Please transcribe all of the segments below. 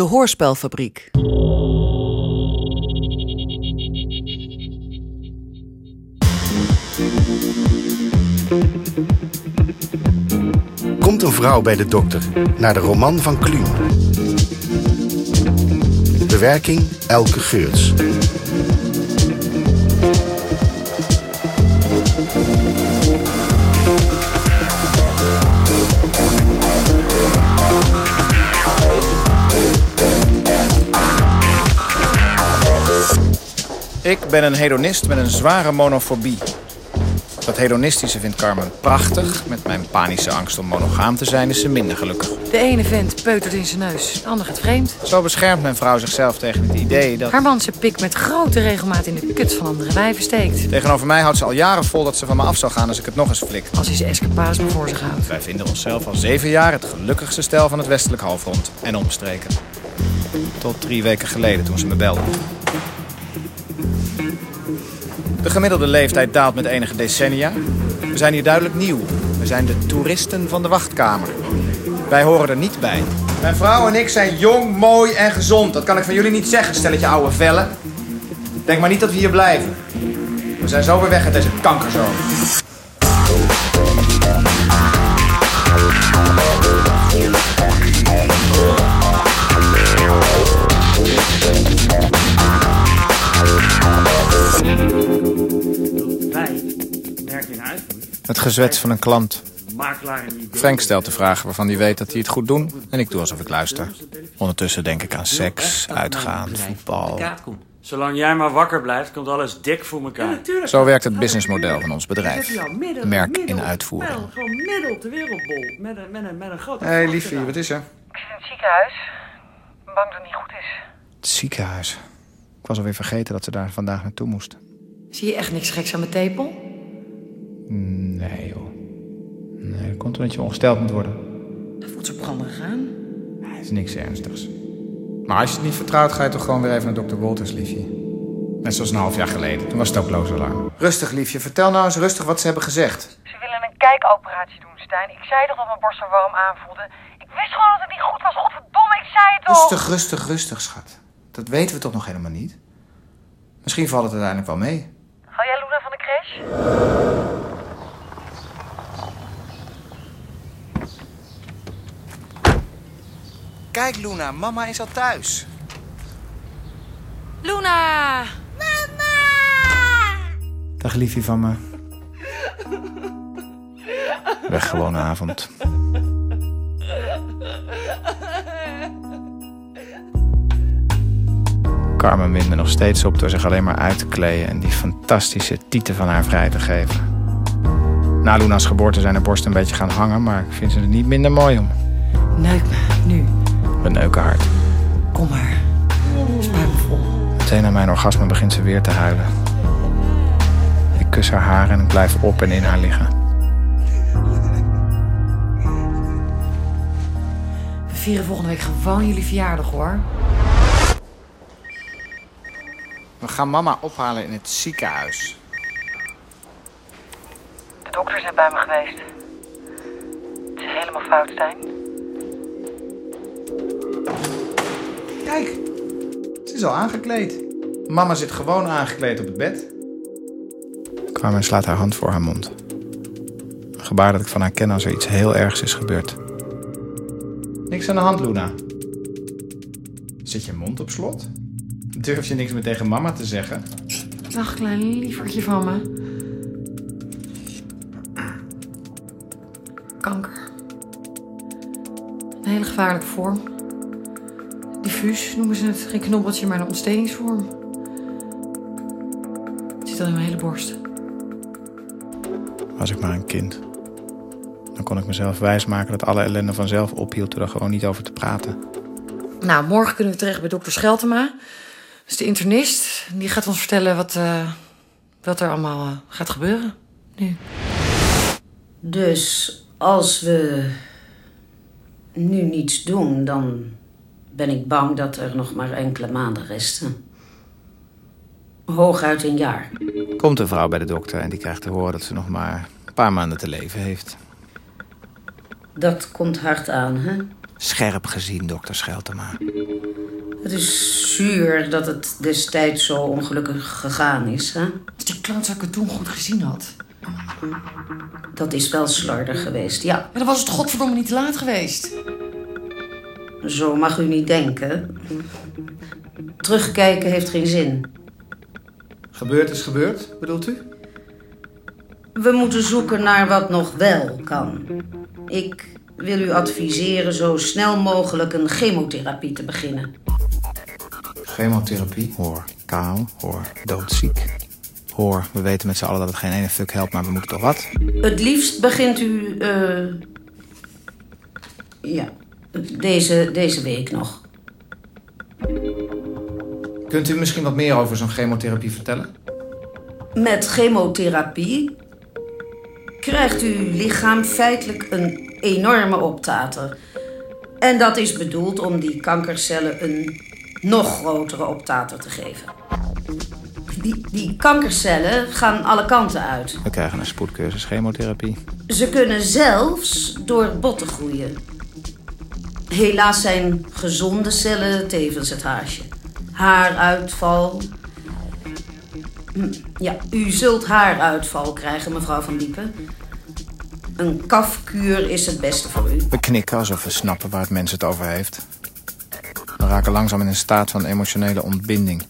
De Hoorspelfabriek. Komt een vrouw bij de dokter naar de roman van Kluun. Bewerking Elke Geurts. Ik ben een hedonist met een zware monofobie. Dat hedonistische vindt Carmen prachtig. Met mijn panische angst om monogaam te zijn is ze minder gelukkig. De ene vent peutert in zijn neus, de ander gaat vreemd. Zo beschermt mijn vrouw zichzelf tegen het idee dat... Haar man zijn pik met grote regelmaat in de kut van andere wijven steekt. Tegenover mij houdt ze al jaren vol dat ze van me af zou gaan als ik het nog eens flik. Als hij zijn escapades maar voor zich houdt. Wij vinden onszelf al zeven jaar het gelukkigste stel van het westelijk halfrond en omstreken. Tot drie weken geleden toen ze me belde. De gemiddelde leeftijd daalt met enige decennia. We zijn hier duidelijk nieuw. We zijn de toeristen van de wachtkamer. Wij horen er niet bij. Mijn vrouw en ik zijn jong, mooi en gezond. Dat kan ik van jullie niet zeggen, stelletje oude vellen. Denk maar niet dat we hier blijven. We zijn zo weer weg uit deze kankerzoon. Het gezwets van een klant. Frank stelt de vragen waarvan hij weet dat hij het goed doet. En ik doe alsof ik luister. Ondertussen denk ik aan seks, uitgaan, voetbal. Zolang jij maar wakker blijft, komt alles dik voor elkaar. Zo werkt het businessmodel van ons bedrijf. Merk in uitvoering. Gewoon midden op de wereldbol. Met een, met een, met een grote... Hé, hey, liefie, wat is er? Ik zit in het ziekenhuis. Ik ben bang dat het niet goed is. Het ziekenhuis. Ik was alweer vergeten dat ze daar vandaag naartoe moest. Zie je echt niks geks aan mijn tepel? Nee, joh. Nee, dat komt omdat je ongesteld moet worden. Dat voelt zo branderig aan. Nee, het is niks ernstigs. Maar als je het niet vertrouwt, ga je toch gewoon weer even naar dokter Wolters, liefje. Net zoals een half jaar geleden. Toen was het ook loos alarm. Rustig, liefje. Vertel nou eens rustig wat ze hebben gezegd. Ze willen een kijkoperatie doen, Stijn. Ik zei toch dat mijn borst zo warm aanvoelde? Ik wist gewoon dat het niet goed was. Godverdomme, ik zei het toch! Rustig, rustig, rustig, schat. Dat weten we toch nog helemaal niet? Misschien valt het uiteindelijk wel mee. Haal jij Luna van de crash? Kijk, Luna, mama is al thuis. Luna! Dag, liefje van me. Weggewone avond. Carmen wint me nog steeds op door zich alleen maar uit te kleden en die fantastische tieten van haar vrij te geven. Na Luna's geboorte zijn de borsten een beetje gaan hangen, maar ik vind ze er niet minder mooi om. Neuk me, nu. Een neukenhart. Kom maar. Spuit me vol. Meteen na mijn orgasme begint ze weer te huilen. Ik kus haar haar en ik blijf op en in haar liggen. We vieren volgende week gewoon jullie verjaardag, hoor. We gaan mama ophalen in het ziekenhuis. De dokter is net bij me geweest. Het is helemaal fout, Stijn. Kijk, ze is al aangekleed. Mama zit gewoon aangekleed op het bed. Carmen slaat haar hand voor haar mond. Een gebaar dat ik van haar ken als er iets heel ergs is gebeurd. Niks aan de hand, Luna. Zit je mond op slot? Durf je niks meer tegen mama te zeggen? Dag, klein lievertje van me. Kanker. Een hele gevaarlijke vorm. Noemen ze het. Geen knobbeltje, maar een ontstekingsvorm. Het zit al in mijn hele borst. Was ik maar een kind. Dan kon ik mezelf wijsmaken dat alle ellende vanzelf ophield door er gewoon niet over te praten. Nou, morgen kunnen we terecht bij dokter Scheltema. Dat is de internist. Die gaat ons vertellen wat, eh, wat er allemaal eh, gaat gebeuren. Nu. Dus als we nu niets doen, dan ben ik bang dat er nog maar enkele maanden resten. Hooguit een jaar. Komt een vrouw bij de dokter en die krijgt te horen dat ze nog maar een paar maanden te leven heeft. Dat komt hard aan, hè? Scherp gezien, dokter Scheltema. Het is zuur dat het destijds zo ongelukkig gegaan is, hè? Als die klantzaak het toen goed gezien had. Dat is wel slordig geweest, ja. Ja, dan was het godverdomme niet te laat geweest. Zo mag u niet denken. Terugkijken heeft geen zin. Gebeurd is gebeurd, bedoelt u? We moeten zoeken naar wat nog wel kan. Ik wil u adviseren zo snel mogelijk een chemotherapie te beginnen. Chemotherapie. Hoor, kaal, hoor, doodziek. Hoor, we weten met z'n allen dat het geen ene fuck helpt, maar we moeten toch wat? Het liefst begint u. eh, ja, deze, deze week nog. Kunt u misschien wat meer over zo'n chemotherapie vertellen? Met chemotherapie krijgt uw lichaam feitelijk een enorme optater. En dat is bedoeld om die kankercellen een nog grotere optater te geven. Die, die kankercellen gaan alle kanten uit. We krijgen een spoedcursus chemotherapie. Ze kunnen zelfs door botten groeien. Helaas zijn gezonde cellen tevens het haasje. Haaruitval. Hm, Ja, u zult haaruitval krijgen, mevrouw Van Diepen. Een kafkuur is het beste voor u. We knikken alsof we snappen waar het mens het over heeft. We raken langzaam in een staat van emotionele ontbinding.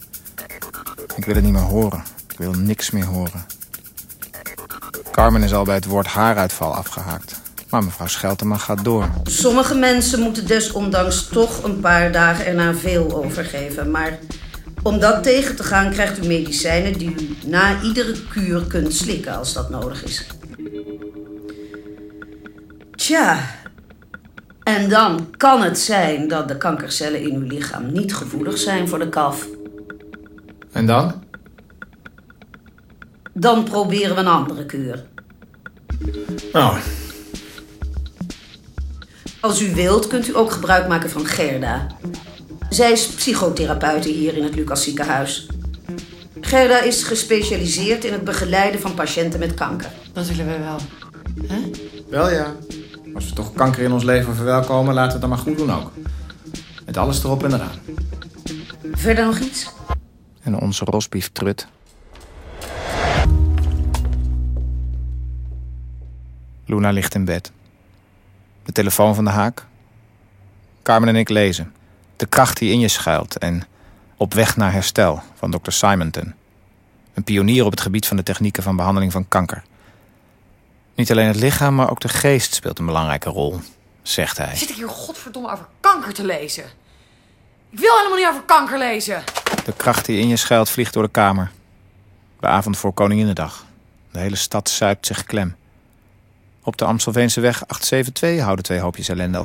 Ik wil het niet meer horen. Ik wil niks meer horen. Carmen is al bij het woord haaruitval afgehaakt. Maar mevrouw Scheltema gaat door. Sommige mensen moeten desondanks toch een paar dagen erna veel overgeven. Maar om dat tegen te gaan krijgt u medicijnen die u na iedere kuur kunt slikken als dat nodig is. Tja, en dan kan het zijn dat de kankercellen in uw lichaam niet gevoelig zijn voor de kaf. En dan? Dan proberen we een andere kuur. Oh, Als u wilt, kunt u ook gebruik maken van Gerda. Zij is psychotherapeute hier in het Lucas ziekenhuis. Gerda is gespecialiseerd in het begeleiden van patiënten met kanker. Dat willen we wel. Hè? wel ja. Als we toch kanker in ons leven verwelkomen, laten we het dan maar goed doen ook. Met alles erop en eraan. Verder nog iets? En onze rosbief trut. Luna ligt in bed. De telefoon van de haak. Carmen en ik lezen. De kracht die in je schuilt en Op weg naar herstel van Dr. Simonton. Een pionier op het gebied van de technieken van behandeling van kanker. Niet alleen het lichaam, maar ook de geest speelt een belangrijke rol, zegt hij. Zit ik hier godverdomme over kanker te lezen? Ik wil helemaal niet over kanker lezen. De kracht die in je schuilt vliegt door de kamer. De avond voor Koninginnedag. De hele stad zuipt zich klem. Op de Amstelveense weg 872 houden twee hoopjes ellende